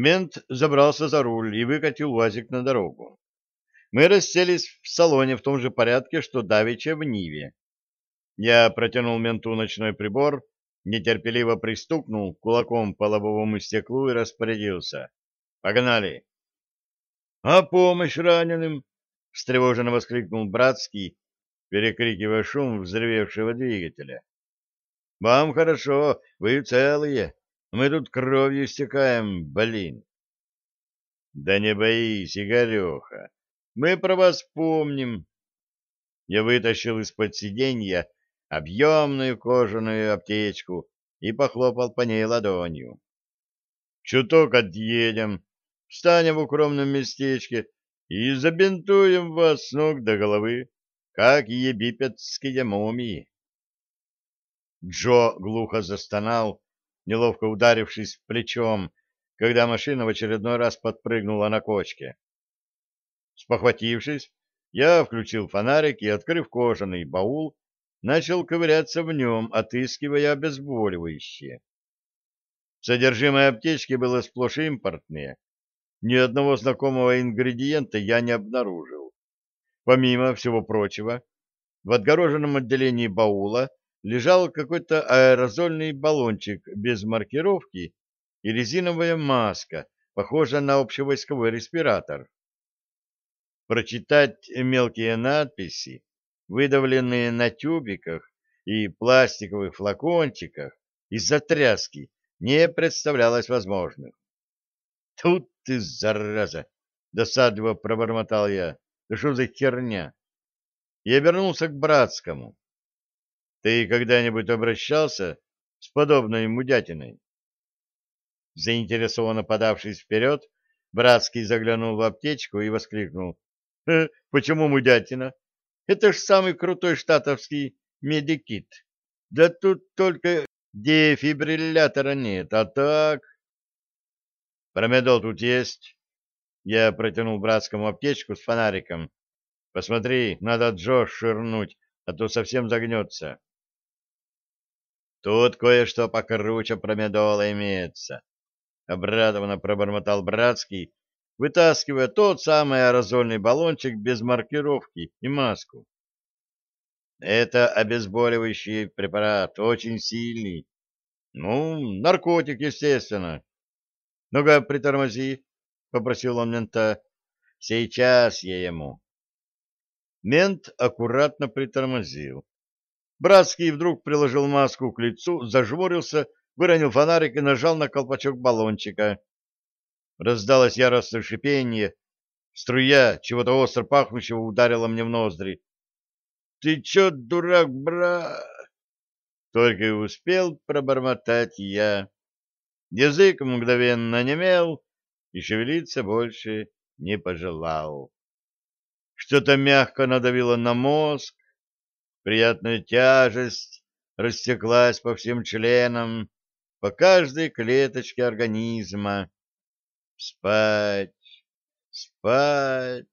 Мент забрался за руль и выкатил УАЗик на дорогу. Мы расселись в салоне в том же порядке, что давеча в Ниве. Я протянул менту ночной прибор, нетерпеливо пристукнул кулаком по лобовому стеклу и распорядился. «Погнали!» «А помощь раненым?» — встревоженно воскликнул Братский, перекрикивая шум взревевшего двигателя. «Вам хорошо, вы целые. Мы тут кровью истекаем, блин!» «Да не боись, Игореха, мы про вас помним!» Я вытащил из-под сиденья объемную кожаную аптечку и похлопал по ней ладонью. «Чуток отъедем, встанем в укромном местечке и забинтуем вас с ног до головы, как египетские мумии. Джо глухо застонал, неловко ударившись плечом, когда машина в очередной раз подпрыгнула на кочке. Спохватившись, я включил фонарик и, открыв кожаный баул, начал ковыряться в нем, отыскивая обезболивающее. Содержимое аптечки было сплошь импортное, ни одного знакомого ингредиента я не обнаружил. Помимо всего прочего, в отгороженном отделении баула лежал какой-то аэрозольный баллончик без маркировки и резиновая маска, похожая на общевойсковой респиратор. Прочитать мелкие надписи, выдавленные на тюбиках и пластиковых флакончиках из-за тряски, не представлялось возможным. Тут ты, зараза! — досадливо пробормотал я. — Да что за херня? И обернулся к братскому. — Ты когда-нибудь обращался с подобной мудятиной? Заинтересованно подавшись вперед, Братский заглянул в аптечку и воскликнул. «Э, — Почему мудятина? Это ж самый крутой штатовский медикит. Да тут только дефибриллятора нет, а так... Промедол тут есть. Я протянул братскому аптечку с фонариком. Посмотри, надо Джо ширнуть, а то совсем загнется. Тут кое-что покруче промедола имеется. Обрадованно пробормотал братский, вытаскивая тот самый аэрозольный баллончик без маркировки и маску. Это обезболивающий препарат, очень сильный. Ну, наркотик, естественно. — Ну-ка, притормози, — попросил он мента. — Сейчас я ему. Мент аккуратно притормозил. Братский вдруг приложил маску к лицу, зажмурился, выронил фонарик и нажал на колпачок баллончика. Раздалось яростное шипение. Струя чего-то остро пахнущего ударила мне в ноздри. — Ты чё, дурак, бра? Только и успел пробормотать я. Язык мгновенно немел и шевелиться больше не пожелал. Что-то мягко надавило на мозг, приятная тяжесть растеклась по всем членам, по каждой клеточке организма. Спать, спать.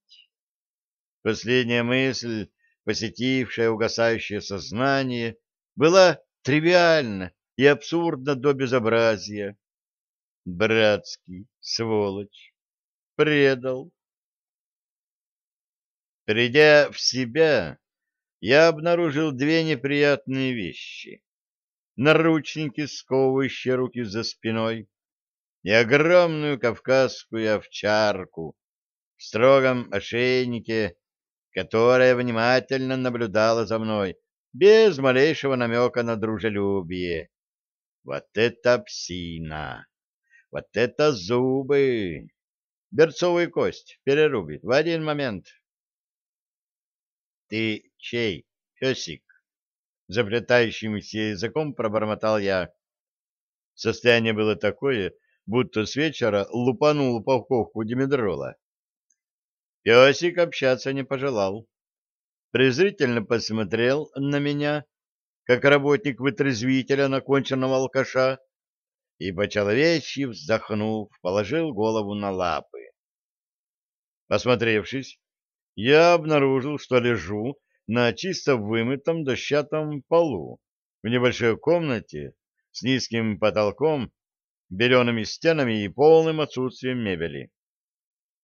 Последняя мысль, посетившая угасающее сознание, была тривиальна и абсурдна до безобразия. Братский, сволочь, предал. Придя в себя, я обнаружил две неприятные вещи. Наручники, сковывающие руки за спиной, и огромную кавказскую овчарку в строгом ошейнике, которая внимательно наблюдала за мной без малейшего намека на дружелюбие. Вот это псина! Вот это зубы! Берцовую кость перерубит в один момент. Ты чей, песик? Заплетающимся языком пробормотал я. Состояние было такое, будто с вечера лупанул упаковку димедрола. Песик общаться не пожелал. Презрительно посмотрел на меня, как работник вытрезвителя на конченного алкаша, и по-человечьи вздохнув, положил голову на лапы. Посмотревшись, я обнаружил, что лежу на чисто вымытом дощатом полу в небольшой комнате с низким потолком белеными стенами и полным отсутствием мебели.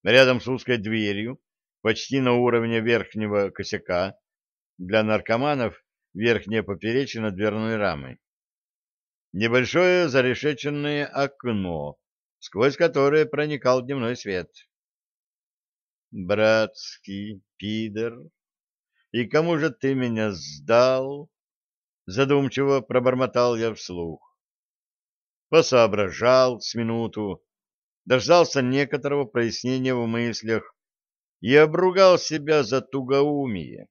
Рядом с узкой дверью, почти на уровне верхнего косяка, для наркоманов верхняя поперечина дверной рамы. Небольшое зарешеченное окно, сквозь которое проникал дневной свет. «Братский пидор, и кому же ты меня сдал?» Задумчиво пробормотал я вслух. Посоображал с минуту, дождался некоторого прояснения в мыслях и обругал себя за тугоумие.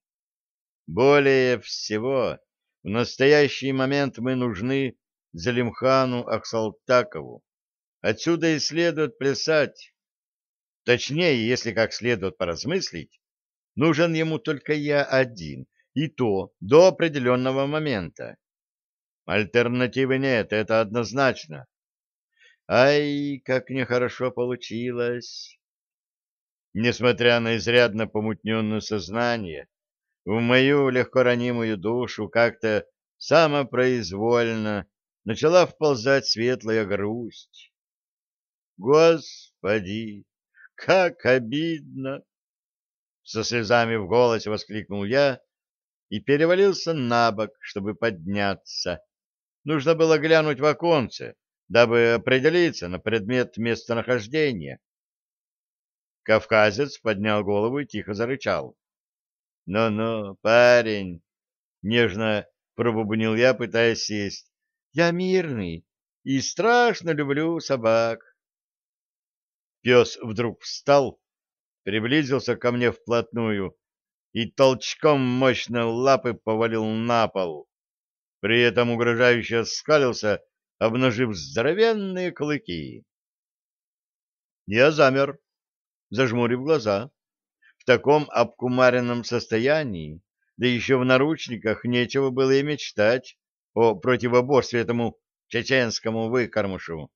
Более всего, в настоящий момент мы нужны Залимхану Аксалтакову. Отсюда и следует плясать. Точнее, если как следует поразмыслить, нужен ему только я один, и то до определенного момента. Альтернативы нет, это однозначно. Ай, как нехорошо получилось. Несмотря на изрядно помутненное сознание, в мою легко ранимую душу как-то самопроизвольно начала вползать светлая грусть. Господи, как обидно! Со слезами в голосе воскликнул я и перевалился на бок, чтобы подняться. Нужно было глянуть в оконце, дабы определиться на предмет местонахождения. Кавказец поднял голову и тихо зарычал. «Ну-ну, парень!» — нежно пробубнил я, пытаясь сесть. «Я мирный и страшно люблю собак». Пес вдруг встал, приблизился ко мне вплотную и толчком мощной лапы повалил на пол. При этом угрожающе скалился, обнажив здоровенные клыки. Я замер, зажмурив глаза. В таком обкумаренном состоянии, да еще в наручниках, нечего было и мечтать о противоборстве этому чеченскому выкормышу.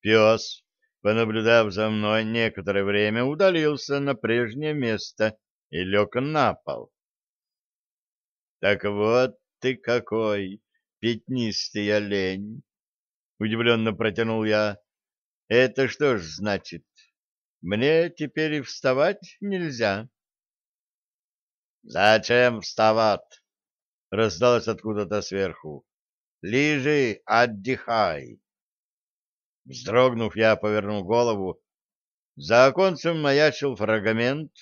Пес, понаблюдав за мной некоторое время, удалился на прежнее место и лег на пол. — Так вот ты какой, пятнистый олень! — удивленно протянул я. — Это что ж значит? Мне теперь и вставать нельзя. — Зачем вставать? — раздалось откуда-то сверху. — Лежи, отдыхай. Вздрогнув, я повернул голову. За оконцем маячил фрагмент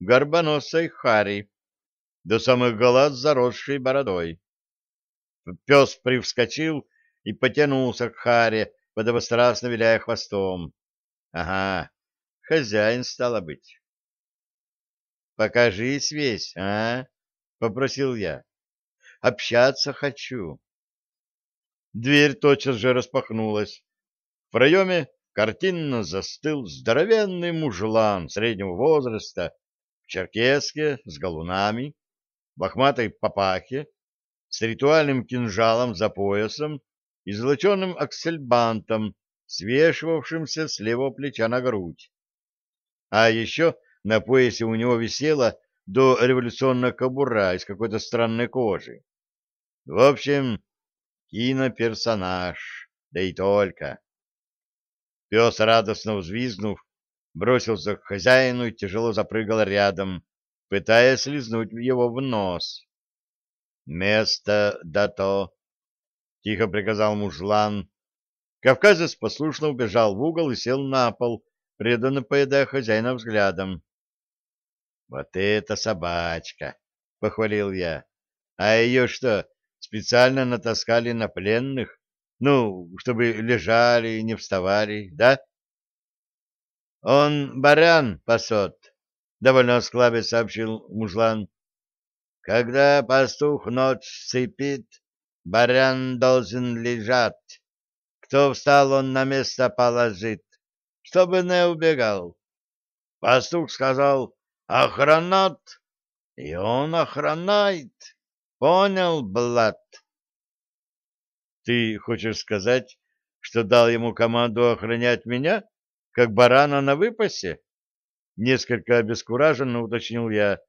горбоносой хари, до самых глаз заросшей бородой. Пес привскочил и потянулся к харе, подобострастно виляя хвостом. Ага, хозяин стало быть. «Покажись весь, а?» — попросил я. «Общаться хочу». Дверь тотчас же распахнулась. Проеме картинно застыл здоровенный мужлан среднего возраста в черкеске с галунами, в лохматой папахе, с ритуальным кинжалом за поясом и золоченым аксельбантом, свешивавшимся с левого плеча на грудь. А еще на поясе у него висела до революционная кобура из какой-то странной кожи. В общем, киноперсонаж, да и только. Пес, радостно взвизгнув, бросился к хозяину и тяжело запрыгал рядом, пытаясь лизнуть его в нос. «Место да то!» — тихо приказал мужлан. Кавказец послушно убежал в угол и сел на пол, преданно поедая хозяина взглядом. «Вот это собачка!» — похвалил я. «А ее что, специально натаскали на пленных? Ну, чтобы лежали и не вставали, да?» «Он барян пасет», — довольно осклабе сообщил мужлан. «Когда пастух ночь сыпит, барян должен лежать. Кто встал, он на место положит, чтобы не убегал. Пастух сказал «Охранат!» И он охранает. Понял, Блад? Ты хочешь сказать, что дал ему команду охранять меня? как барана на выпасе? Несколько обескураженно уточнил я.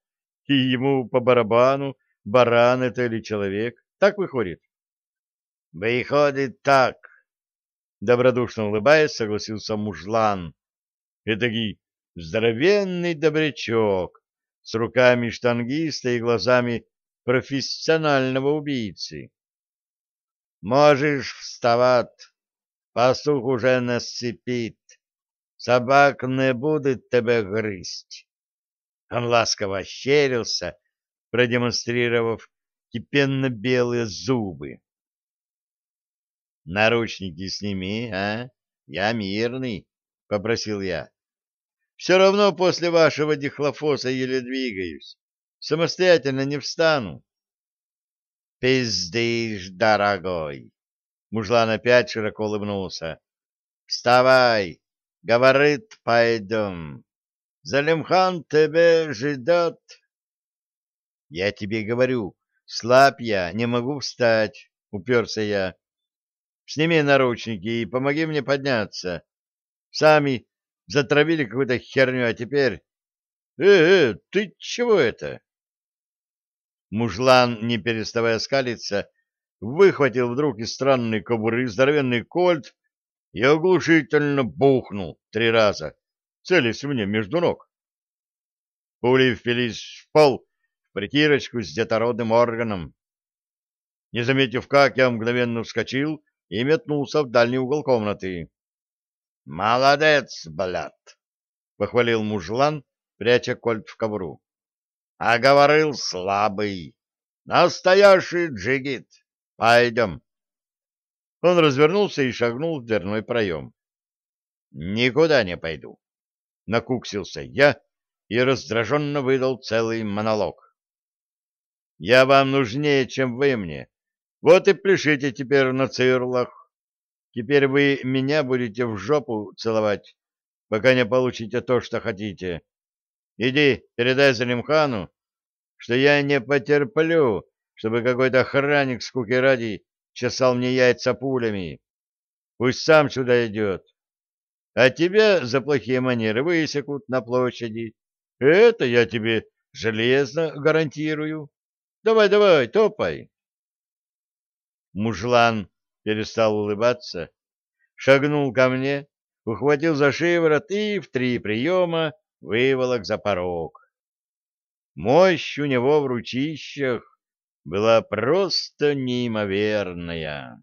И ему по барабану, баран это или человек. Так выходит? Выходит так. Добродушно улыбаясь, согласился мужлан. Этакий здоровенный добрячок с руками штангиста и глазами профессионального убийцы. Можешь вставать, пастух уже насыпит, собак не будет тебе грызть. Он ласково ощерился, продемонстрировав кипенно-белые зубы. «Наручники сними, а? Я мирный», — попросил я. «Все равно после вашего дихлофоса еле двигаюсь. Самостоятельно не встану». «Пиздишь, дорогой!» Мужлан опять широко улыбнулся. «Вставай! Говорит, пойдем. Залимхан тебе ждет». «Я тебе говорю, слаб я, не могу встать», — уперся я. Сними наручники и помоги мне подняться. Сами затравили какую-то херню, а теперь... Э, э, ты чего это? Мужлан, не переставая скалиться, выхватил вдруг из странной кобуры здоровенный кольт и оглушительно бухнул три раза, целясь мне между ног. Пули впились в пол в притирочку с детородным органом. Не заметив как, я мгновенно вскочил и метнулся в дальний угол комнаты. «Молодец, блядь!» — похвалил мужлан, пряча кольт в ковру. «А говорил слабый. Настоящий джигит. Пойдем». Он развернулся и шагнул в дверной проем. «Никуда не пойду», — накуксился я и раздраженно выдал целый монолог. «Я вам нужнее, чем вы мне, вот и пляшите теперь на цирлах. Теперь вы меня будете в жопу целовать, пока не получите то, что хотите. Иди, передай Залимхану, что я не потерплю, чтобы какой-то охранник скуки ради чесал мне яйца пулями. Пусть сам сюда идет. А тебя за плохие манеры высекут на площади. Это я тебе железно гарантирую. Давай, давай, топай. Мужлан перестал улыбаться, шагнул ко мне, ухватил за шиворот и в три приема выволок за порог. Мощь у него в ручищах была просто неимоверная.